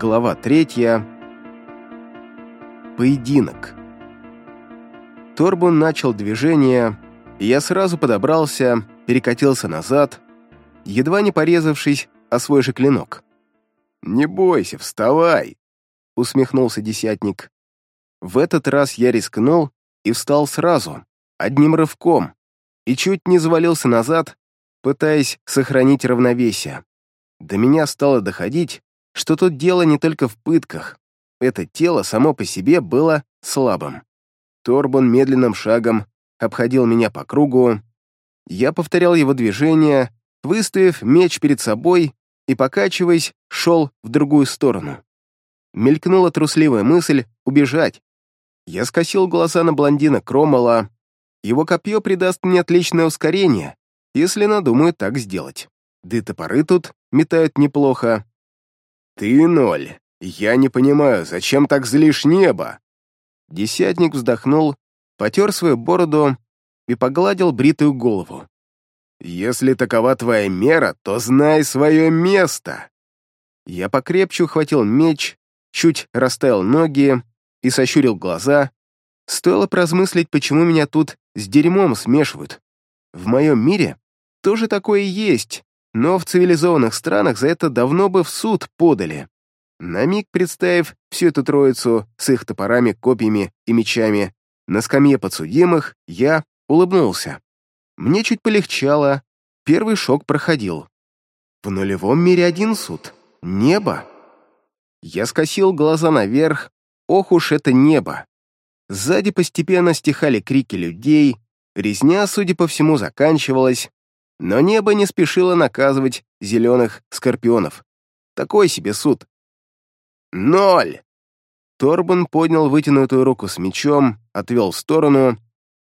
Глава третья. Поединок. Торбун начал движение, и я сразу подобрался, перекатился назад, едва не порезавшись о свой же клинок. «Не бойся, вставай!» — усмехнулся десятник. В этот раз я рискнул и встал сразу, одним рывком, и чуть не завалился назад, пытаясь сохранить равновесие. До меня стало доходить, что тут дело не только в пытках. Это тело само по себе было слабым. Торбон медленным шагом обходил меня по кругу. Я повторял его движения, выставив меч перед собой и, покачиваясь, шел в другую сторону. Мелькнула трусливая мысль убежать. Я скосил глаза на блондина Кромола. Его копье придаст мне отличное ускорение, если надумаю так сделать. Да и топоры тут метают неплохо. «Ты ноль. Я не понимаю, зачем так злишь небо?» Десятник вздохнул, потер свою бороду и погладил бритую голову. «Если такова твоя мера, то знай свое место!» Я покрепче ухватил меч, чуть расставил ноги и сощурил глаза. Стоило прозмыслить, почему меня тут с дерьмом смешивают. В моем мире тоже такое есть, но в цивилизованных странах за это давно бы в суд подали. На миг представив всю эту троицу с их топорами, копьями и мечами на скамье подсудимых, я улыбнулся. Мне чуть полегчало, первый шок проходил. В нулевом мире один суд. Небо. Я скосил глаза наверх, ох уж это небо. Сзади постепенно стихали крики людей, резня, судя по всему, заканчивалась, но небо не спешило наказывать зеленых скорпионов. Такой себе суд. «Ноль!» Торбан поднял вытянутую руку с мечом, отвел в сторону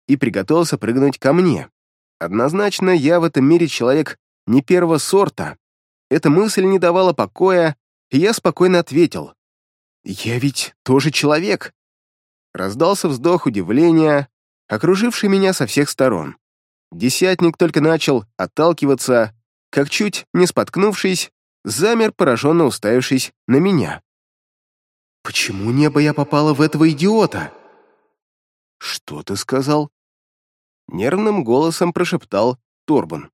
и приготовился прыгнуть ко мне. Однозначно, я в этом мире человек не первого сорта. Эта мысль не давала покоя, и я спокойно ответил. «Я ведь тоже человек!» Раздался вздох удивления, окруживший меня со всех сторон. Десятник только начал отталкиваться, как чуть не споткнувшись, замер, пораженно уставившись на меня. «Почему небо я попала в этого идиота?» «Что ты сказал?» Нервным голосом прошептал Торбан.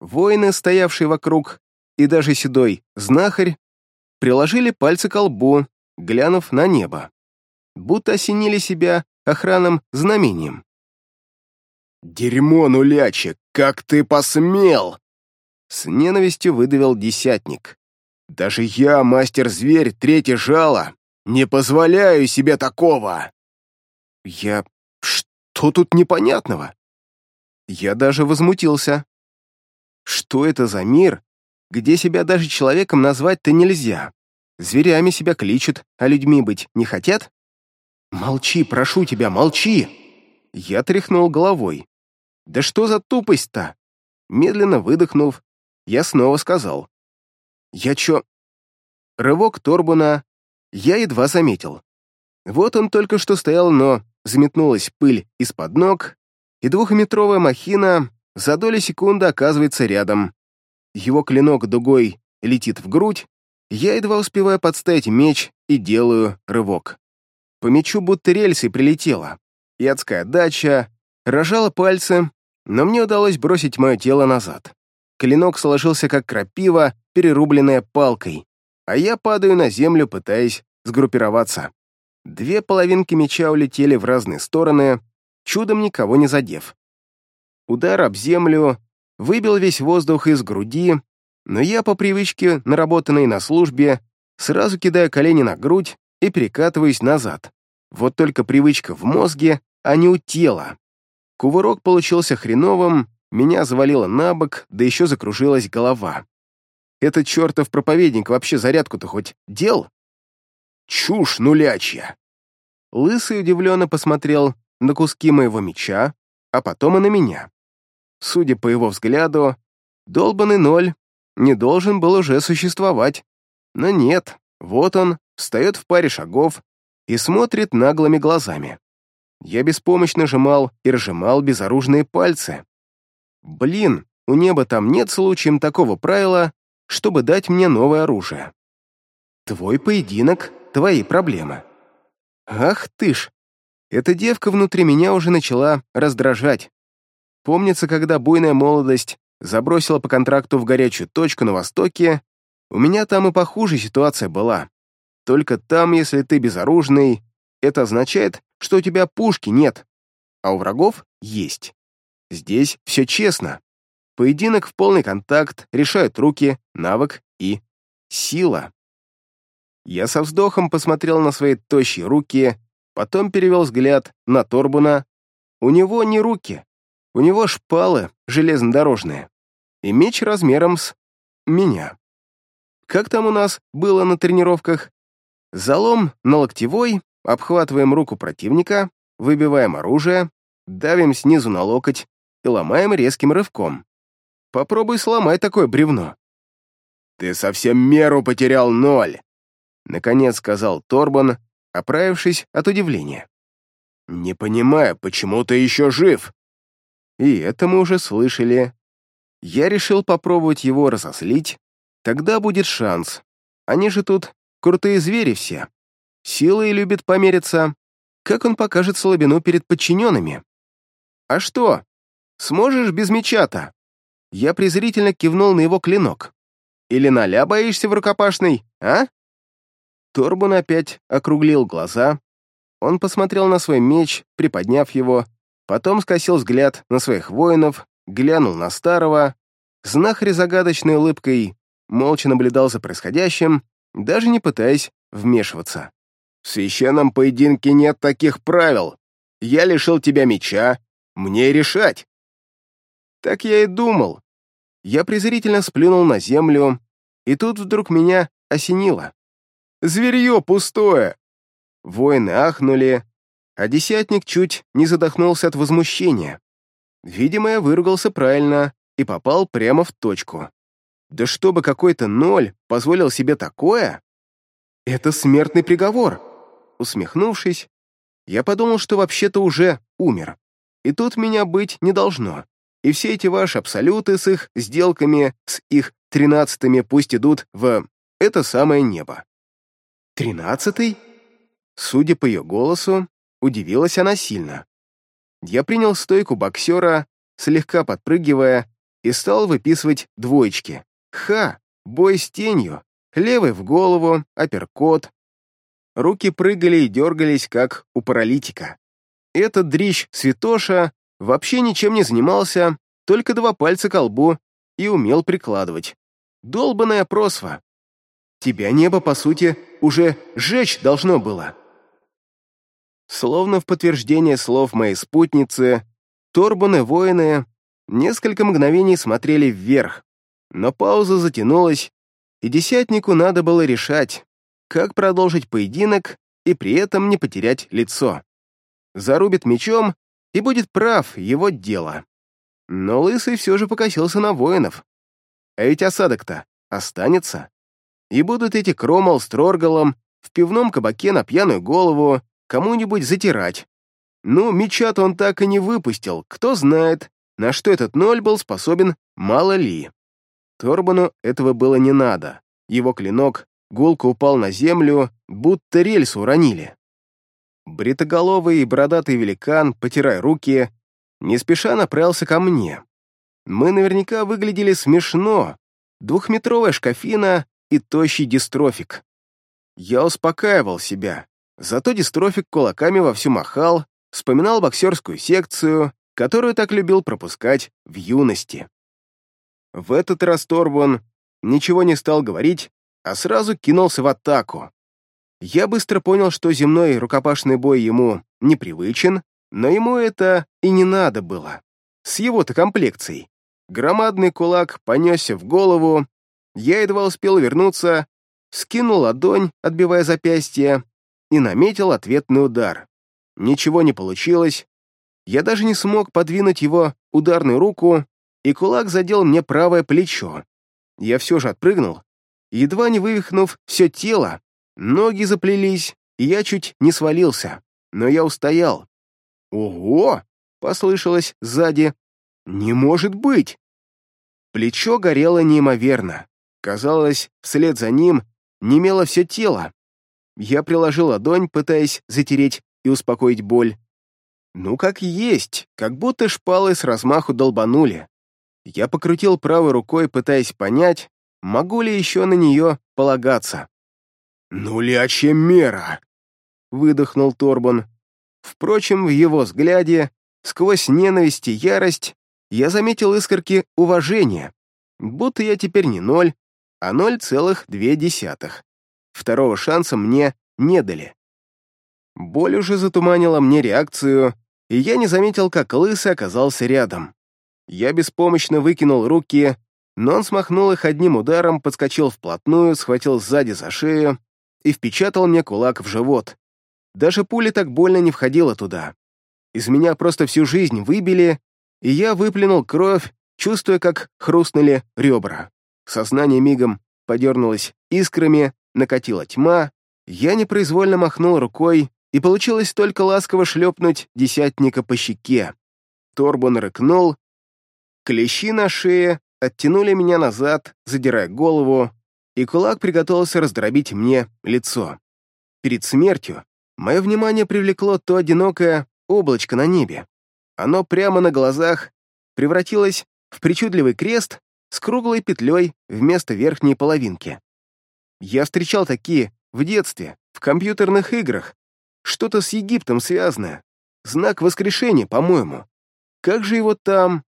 Воины, стоявшие вокруг, и даже седой знахарь, приложили пальцы к лбу, глянув на небо, будто осенили себя охранным знамением. «Дерьмо, нулячек, как ты посмел!» С ненавистью выдавил десятник. «Даже я, мастер-зверь, третье жало, не позволяю себе такого!» «Я... что тут непонятного?» Я даже возмутился. «Что это за мир, где себя даже человеком назвать-то нельзя? Зверями себя кличут, а людьми быть не хотят?» «Молчи, прошу тебя, молчи!» Я тряхнул головой. Да что за тупость-то? Медленно выдохнув, я снова сказал. Я чё... Рывок Торбуна я едва заметил. Вот он только что стоял, но заметнулась пыль из-под ног, и двухметровая махина за доли секунды оказывается рядом. Его клинок дугой летит в грудь, я едва успеваю подставить меч и делаю рывок. По мечу будто рельсы прилетела. Ядская дача, Рожала пальцы, но мне удалось бросить мое тело назад. Клинок сложился как крапива, перерубленная палкой, а я падаю на землю, пытаясь сгруппироваться. Две половинки меча улетели в разные стороны, чудом никого не задев. Удар об землю выбил весь воздух из груди, но я по привычке, наработанной на службе, сразу кидаю колени на грудь и перекатываюсь назад. Вот только привычка в мозге, а не у тела. Кувырок получился хреновым, меня завалило на бок, да еще закружилась голова. Этот чертов проповедник вообще зарядку-то хоть дел? Чушь нулячья! Лысый удивленно посмотрел на куски моего меча, а потом и на меня. Судя по его взгляду, долбанный ноль не должен был уже существовать. Но нет, вот он, встает в паре шагов и смотрит наглыми глазами. Я беспомощно жимал и разжимал безоружные пальцы. Блин, у неба там нет случаем такого правила, чтобы дать мне новое оружие. Твой поединок — твои проблемы. Ах ты ж! Эта девка внутри меня уже начала раздражать. Помнится, когда буйная молодость забросила по контракту в горячую точку на Востоке, у меня там и похуже ситуация была. Только там, если ты безоружный, это означает, что у тебя пушки нет, а у врагов есть. Здесь все честно. Поединок в полный контакт решают руки, навык и сила. Я со вздохом посмотрел на свои тощие руки, потом перевел взгляд на Торбуна. У него не руки, у него шпалы железнодорожные и меч размером с меня. Как там у нас было на тренировках? Залом на локтевой, Обхватываем руку противника, выбиваем оружие, давим снизу на локоть и ломаем резким рывком. Попробуй сломай такое бревно. «Ты совсем меру потерял ноль!» Наконец сказал Торбан, оправившись от удивления. «Не понимаю, почему ты еще жив?» И это мы уже слышали. Я решил попробовать его разослить, тогда будет шанс. Они же тут крутые звери все. Силой любит помериться, как он покажет слабину перед подчиненными. «А что, сможешь без меча-то?» Я презрительно кивнул на его клинок. «Или наля боишься в рукопашной, а?» Торбун опять округлил глаза. Он посмотрел на свой меч, приподняв его, потом скосил взгляд на своих воинов, глянул на старого. Знахарь загадочной улыбкой молча наблюдал за происходящим, даже не пытаясь вмешиваться. В священном поединке нет таких правил. Я лишил тебя меча, мне решать. Так я и думал. Я презрительно сплюнул на землю, и тут вдруг меня осенило. Зверье пустое! Воины ахнули, а десятник чуть не задохнулся от возмущения. Видимо, я выругался правильно и попал прямо в точку. Да чтобы какой-то ноль позволил себе такое? Это смертный приговор. Усмехнувшись, я подумал, что вообще-то уже умер. И тут меня быть не должно. И все эти ваши абсолюты с их сделками, с их тринадцатыми пусть идут в это самое небо. Тринадцатый? Судя по ее голосу, удивилась она сильно. Я принял стойку боксера, слегка подпрыгивая, и стал выписывать двоечки. Ха! Бой с тенью. Левый в голову, апперкот, Руки прыгали и дергались, как у паралитика. Этот дрищ Святоша вообще ничем не занимался, только два пальца к лбу и умел прикладывать. Долбаная просва. Тебя небо, по сути, уже сжечь должно было. Словно в подтверждение слов моей спутницы, Торбаны воины несколько мгновений смотрели вверх, но пауза затянулась, и десятнику надо было решать, как продолжить поединок и при этом не потерять лицо. Зарубит мечом и будет прав, его дело. Но Лысый все же покосился на воинов. А ведь осадок-то останется. И будут эти Кромол с Троргалом в пивном кабаке на пьяную голову кому-нибудь затирать. Ну, меча-то он так и не выпустил, кто знает, на что этот ноль был способен, мало ли. Торбану этого было не надо. Его клинок Голка упал на землю, будто рельсу уронили. Бритоголовый и бородатый великан, потирая руки, не спеша направился ко мне. Мы наверняка выглядели смешно. Двухметровая шкафина и тощий дистрофик. Я успокаивал себя. Зато дистрофик кулаками вовсю махал, вспоминал боксерскую секцию, которую так любил пропускать в юности. В этот раз Торбон ничего не стал говорить, а сразу кинулся в атаку. Я быстро понял, что земной рукопашный бой ему непривычен, но ему это и не надо было. С его-то комплекцией. Громадный кулак понесся в голову, я едва успел вернуться, скинул ладонь, отбивая запястье, и наметил ответный удар. Ничего не получилось, я даже не смог подвинуть его ударную руку, и кулак задел мне правое плечо. Я все же отпрыгнул, едва не вывихнув все тело. Ноги заплелись, и я чуть не свалился, но я устоял. «Ого!» — послышалось сзади. «Не может быть!» Плечо горело неимоверно. Казалось, вслед за ним немело все тело. Я приложил ладонь, пытаясь затереть и успокоить боль. Ну, как есть, как будто шпалы с размаху долбанули. Я покрутил правой рукой, пытаясь понять, Могу ли еще на нее полагаться? «Нулячья мера!» — выдохнул Торбон. Впрочем, в его взгляде, сквозь ненависть и ярость, я заметил искорки уважения, будто я теперь не ноль, а ноль целых две десятых. Второго шанса мне не дали. Боль уже затуманила мне реакцию, и я не заметил, как лысый оказался рядом. Я беспомощно выкинул руки но он смахнул их одним ударом, подскочил вплотную, схватил сзади за шею и впечатал мне кулак в живот. Даже пуля так больно не входила туда. Из меня просто всю жизнь выбили, и я выплюнул кровь, чувствуя, как хрустнули ребра. Сознание мигом подернулось искрами, накатила тьма. Я непроизвольно махнул рукой, и получилось только ласково шлепнуть десятника по щеке. Торбон рыкнул. Клещи на шее оттянули меня назад, задирая голову, и кулак приготовился раздробить мне лицо. Перед смертью мое внимание привлекло то одинокое облачко на небе. Оно прямо на глазах превратилось в причудливый крест с круглой петлей вместо верхней половинки. Я встречал такие в детстве, в компьютерных играх, что-то с Египтом связанное, знак воскрешения, по-моему. Как же его там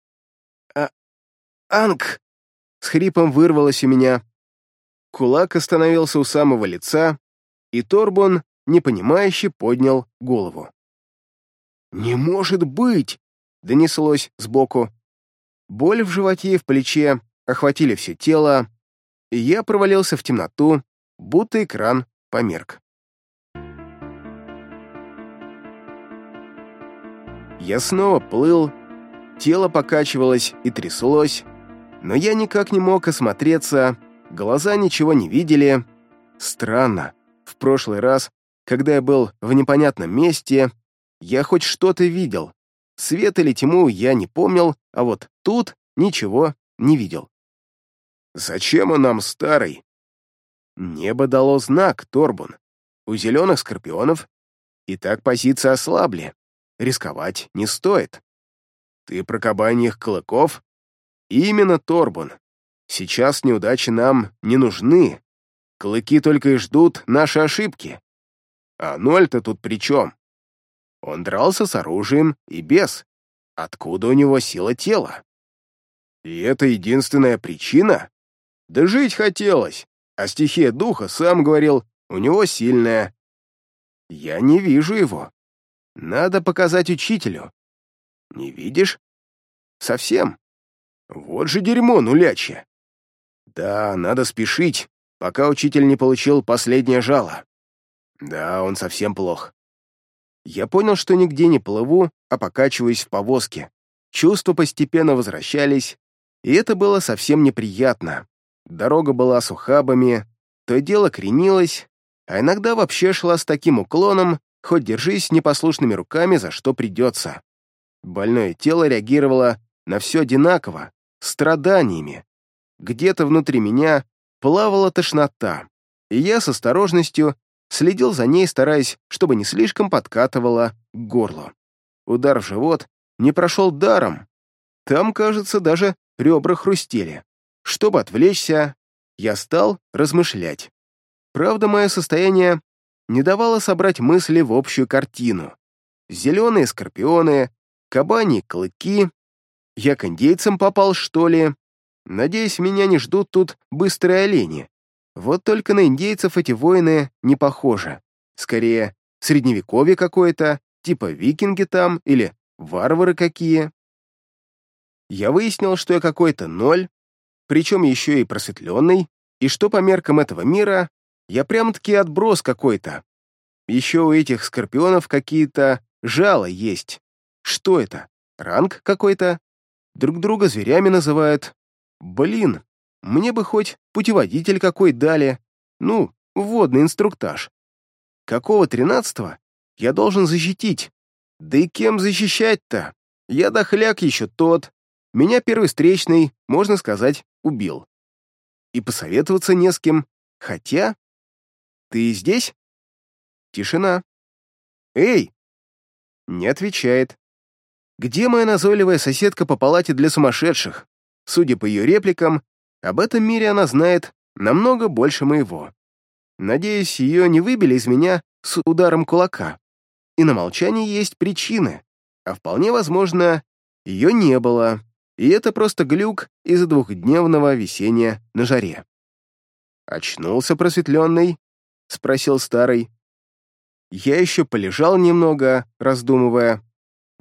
«Анг!» — с хрипом вырвалось у меня. Кулак остановился у самого лица, и Торбон, непонимающе, поднял голову. «Не может быть!» — донеслось сбоку. Боль в животе и в плече охватили все тело, и я провалился в темноту, будто экран померк. Я снова плыл, тело покачивалось и тряслось, но я никак не мог осмотреться, глаза ничего не видели. Странно. В прошлый раз, когда я был в непонятном месте, я хоть что-то видел. Свет или тьму я не помнил, а вот тут ничего не видел. «Зачем он нам старый?» Небо дало знак, Торбун. У зеленых скорпионов и так позиции ослабли. Рисковать не стоит. «Ты про кабаньих клыков?» Именно Торбун. Сейчас неудачи нам не нужны. Клыки только и ждут наши ошибки. А Ноль-то тут при чем? Он дрался с оружием и без. Откуда у него сила тела? И это единственная причина? Да жить хотелось, а стихия духа, сам говорил, у него сильная. Я не вижу его. Надо показать учителю. Не видишь? Совсем. Вот же дерьмо нулячье. Да, надо спешить, пока учитель не получил последнее жало. Да, он совсем плох. Я понял, что нигде не плыву, а покачиваюсь в повозке. Чувства постепенно возвращались, и это было совсем неприятно. Дорога была с ухабами, то и дело кренилось, а иногда вообще шла с таким уклоном, хоть держись непослушными руками, за что придется. Больное тело реагировало на все одинаково, страданиями. Где-то внутри меня плавала тошнота, и я с осторожностью следил за ней, стараясь, чтобы не слишком подкатывала к горлу. Удар в живот не прошел даром. Там, кажется, даже ребра хрустели. Чтобы отвлечься, я стал размышлять. Правда, мое состояние не давало собрать мысли в общую картину. Зеленые скорпионы, кабани, клыки, я к индейцам попал, что ли? Надеюсь, меня не ждут тут быстрые олени. Вот только на индейцев эти воины не похожи. Скорее, средневековье какое-то, типа викинги там или варвары какие. Я выяснил, что я какой-то ноль, причем еще и просветленный, и что по меркам этого мира я прям-таки отброс какой-то. Еще у этих скорпионов какие-то жало есть. Что это? Ранг какой-то? друг друга зверями называют. Блин, мне бы хоть путеводитель какой дали, ну, водный инструктаж. Какого тринадцатого я должен защитить? Да и кем защищать-то? Я дохляк еще тот. Меня первый встречный, можно сказать, убил. И посоветоваться не с кем. Хотя... Ты здесь? Тишина. Эй! Не отвечает где моя назойливая соседка по палате для сумасшедших. Судя по ее репликам, об этом мире она знает намного больше моего. Надеюсь, ее не выбили из меня с ударом кулака. И на молчании есть причины, а вполне возможно, ее не было, и это просто глюк из-за двухдневного весения на жаре. «Очнулся просветленный?» — спросил старый. Я еще полежал немного, раздумывая,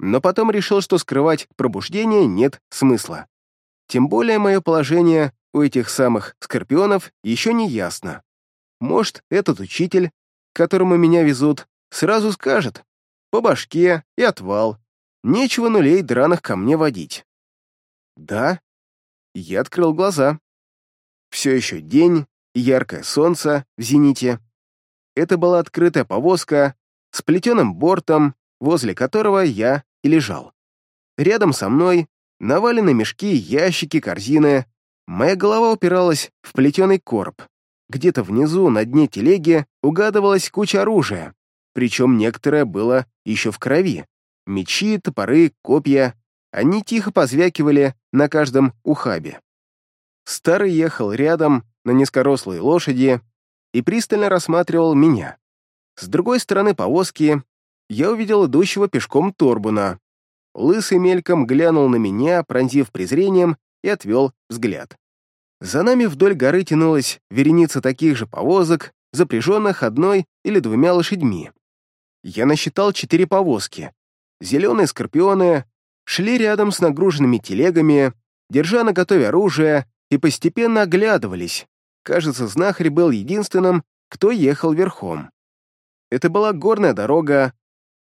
но потом решил, что скрывать пробуждение нет смысла. Тем более мое положение у этих самых скорпионов еще не ясно. Может, этот учитель, к которому меня везут, сразу скажет «по башке» и «отвал». Нечего нулей драных ко мне водить. Да, я открыл глаза. Все еще день, яркое солнце в зените. Это была открытая повозка с плетеным бортом, возле которого я и лежал. Рядом со мной навалены мешки, ящики, корзины. Моя голова упиралась в плетеный короб. Где-то внизу, на дне телеги, угадывалась куча оружия, причем некоторое было еще в крови. Мечи, топоры, копья. Они тихо позвякивали на каждом ухабе. Старый ехал рядом на низкорослой лошади и пристально рассматривал меня. С другой стороны повозки я увидел идущего пешком Торбуна. Лысый мельком глянул на меня, пронзив презрением, и отвел взгляд. За нами вдоль горы тянулась вереница таких же повозок, запряженных одной или двумя лошадьми. Я насчитал четыре повозки. Зеленые скорпионы шли рядом с нагруженными телегами, держа на готове оружие, и постепенно оглядывались. Кажется, знахарь был единственным, кто ехал верхом. Это была горная дорога,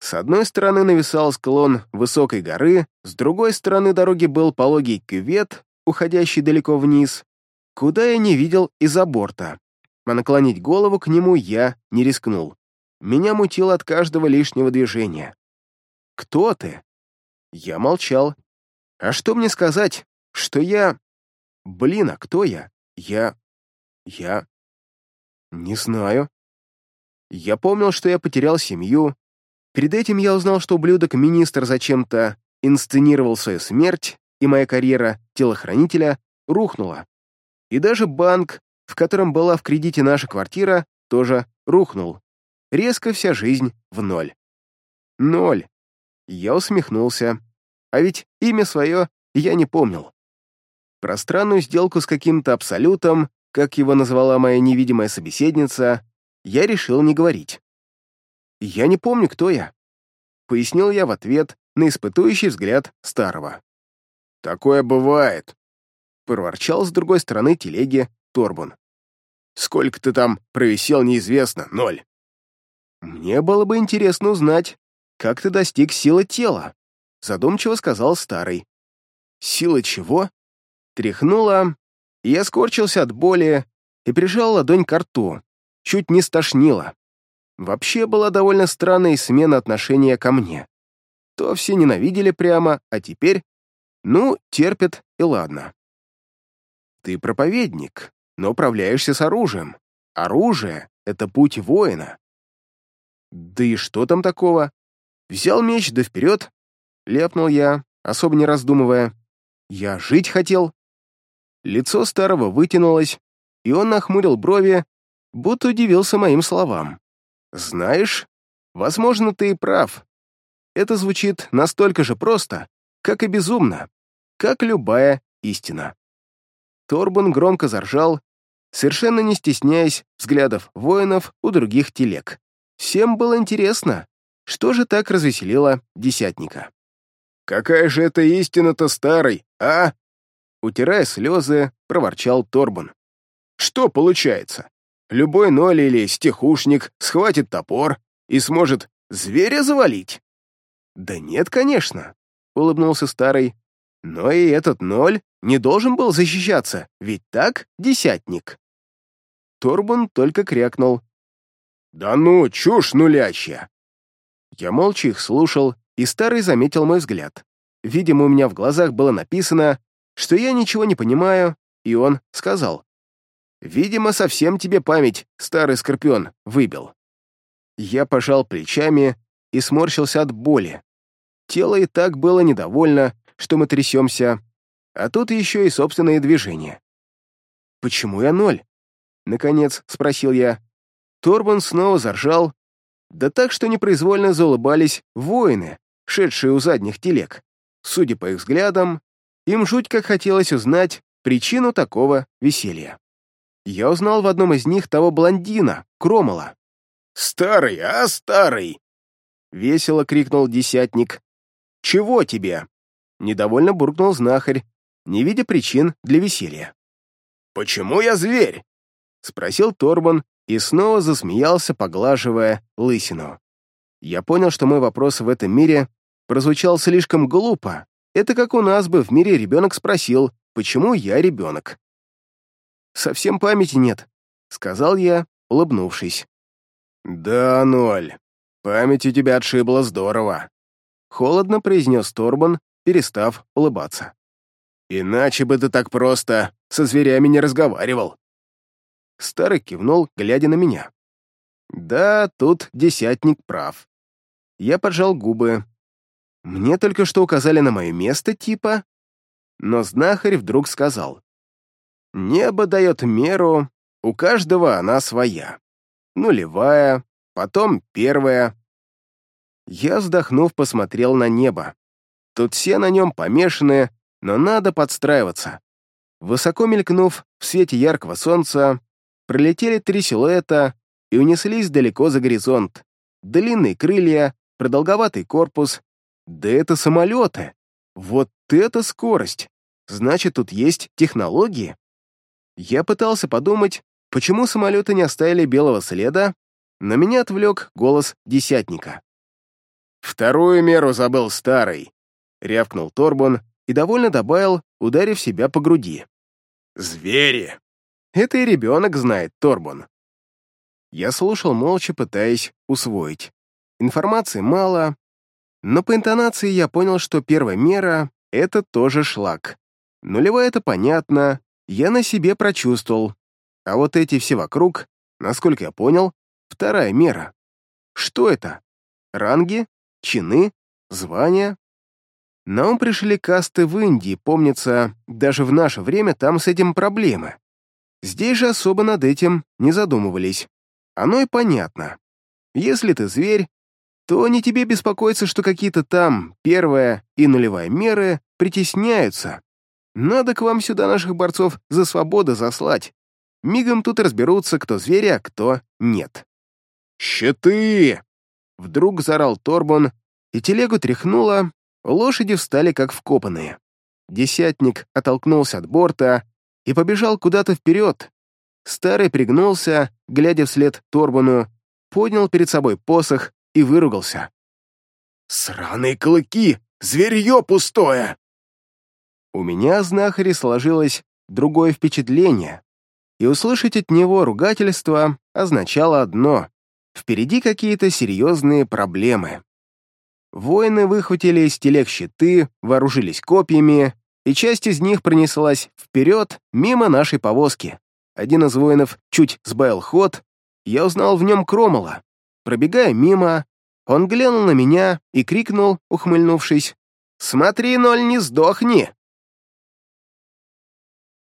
с одной стороны нависал склон высокой горы, с другой стороны дороги был пологий кювет, уходящий далеко вниз, куда я не видел из-за борта. А наклонить голову к нему я не рискнул. Меня мутило от каждого лишнего движения. «Кто ты?» Я молчал. «А что мне сказать, что я...» «Блин, а кто я? Я... я...» «Не знаю». Я помнил, что я потерял семью, Перед этим я узнал, что ублюдок-министр зачем-то инсценировал свою смерть, и моя карьера телохранителя рухнула. И даже банк, в котором была в кредите наша квартира, тоже рухнул. Резко вся жизнь в ноль. Ноль. Я усмехнулся. А ведь имя свое я не помнил. Про странную сделку с каким-то абсолютом, как его назвала моя невидимая собеседница, я решил не говорить. «Я не помню, кто я», — пояснил я в ответ на испытующий взгляд старого. «Такое бывает», — проворчал с другой стороны телеги Торбун. «Сколько ты там провисел, неизвестно, ноль». «Мне было бы интересно узнать, как ты достиг силы тела», — задумчиво сказал старый. «Сила чего?» Тряхнула, и я скорчился от боли и прижал ладонь к рту. Чуть не стошнило. Вообще была довольно странная смена отношения ко мне. То все ненавидели прямо, а теперь... Ну, терпят, и ладно. Ты проповедник, но управляешься с оружием. Оружие — это путь воина. Да и что там такого? Взял меч, да вперед. Ляпнул я, особо не раздумывая. Я жить хотел. Лицо старого вытянулось, и он нахмурил брови, будто удивился моим словам. Знаешь, возможно, ты и прав. Это звучит настолько же просто, как и безумно, как любая истина. Торбан громко заржал, совершенно не стесняясь взглядов воинов у других телег. Всем было интересно, что же так развеселило десятника. «Какая же это истина-то старый, а?» Утирая слезы, проворчал Торбан. «Что получается? любой ноль или стихушник схватит топор и сможет зверя завалить. Да нет, конечно, улыбнулся старый. Но и этот ноль не должен был защищаться, ведь так, десятник. Торбун только крякнул. «Да ну, чушь нулячья. Я молча их слушал, и старый заметил мой взгляд. Видимо, у меня в глазах было написано, что я ничего не понимаю, и он сказал. Видимо, совсем тебе память, старый скорпион, выбил. Я пожал плечами и сморщился от боли. Тело и так было недовольно, что мы трясемся, а тут еще и собственные движения. «Почему я ноль?» — наконец спросил я. Торбан снова заржал, да так, что непроизвольно заулыбались воины, шедшие у задних телег. Судя по их взглядам, им жуть как хотелось узнать причину такого веселья. Я узнал в одном из них того блондина, Кромола. «Старый, а старый!» — весело крикнул десятник. «Чего тебе?» — недовольно буркнул знахарь, не видя причин для веселья. «Почему я зверь?» — спросил Торбан и снова засмеялся, поглаживая лысину. Я понял, что мой вопрос в этом мире прозвучал слишком глупо. Это как у нас бы в мире ребенок спросил, почему я ребенок совсем памяти нет», — сказал я, улыбнувшись. «Да, ноль. Память у тебя отшибла здорово», — холодно произнес Торбан, перестав улыбаться. «Иначе бы ты так просто со зверями не разговаривал». Старый кивнул, глядя на меня. «Да, тут десятник прав». Я поджал губы. Мне только что указали на мое место, типа... Но знахарь вдруг сказал. Небо дает меру, у каждого она своя. Нулевая, потом первая. Я, вздохнув, посмотрел на небо. Тут все на нем помешаны, но надо подстраиваться. Высоко мелькнув в свете яркого солнца, пролетели три силуэта и унеслись далеко за горизонт. Длинные крылья, продолговатый корпус. Да это самолеты! Вот это скорость! Значит, тут есть технологии. Я пытался подумать, почему самолеты не оставили белого следа, но меня отвлек голос десятника. «Вторую меру забыл старый», — рявкнул Торбон и довольно добавил, ударив себя по груди. «Звери!» Это и ребенок знает, Торбон. Я слушал молча, пытаясь усвоить. Информации мало, но по интонации я понял, что первая мера — это тоже шлак. Нулевая — это понятно, я на себе прочувствовал, а вот эти все вокруг, насколько я понял, вторая мера. Что это? Ранги? Чины? Звания? На ум пришли касты в Индии, помнится, даже в наше время там с этим проблемы. Здесь же особо над этим не задумывались. Оно и понятно. Если ты зверь, то не тебе беспокоиться, что какие-то там первая и нулевая меры притесняются, надо к вам сюда наших борцов за свободу заслать. Мигом тут разберутся, кто зверя, а кто нет. «Щиты!» Вдруг заорал Торбон, и телегу тряхнуло, лошади встали как вкопанные. Десятник оттолкнулся от борта и побежал куда-то вперед. Старый пригнулся, глядя вслед Торбону, поднял перед собой посох и выругался. «Сраные клыки! Зверье пустое!» У меня о знахаре сложилось другое впечатление, и услышать от него ругательство означало одно — впереди какие-то серьезные проблемы. Воины выхватили из телег щиты, вооружились копьями, и часть из них пронеслась вперед, мимо нашей повозки. Один из воинов чуть сбавил ход, я узнал в нем Кромола. Пробегая мимо, он глянул на меня и крикнул, ухмыльнувшись, «Смотри, ноль, не сдохни!»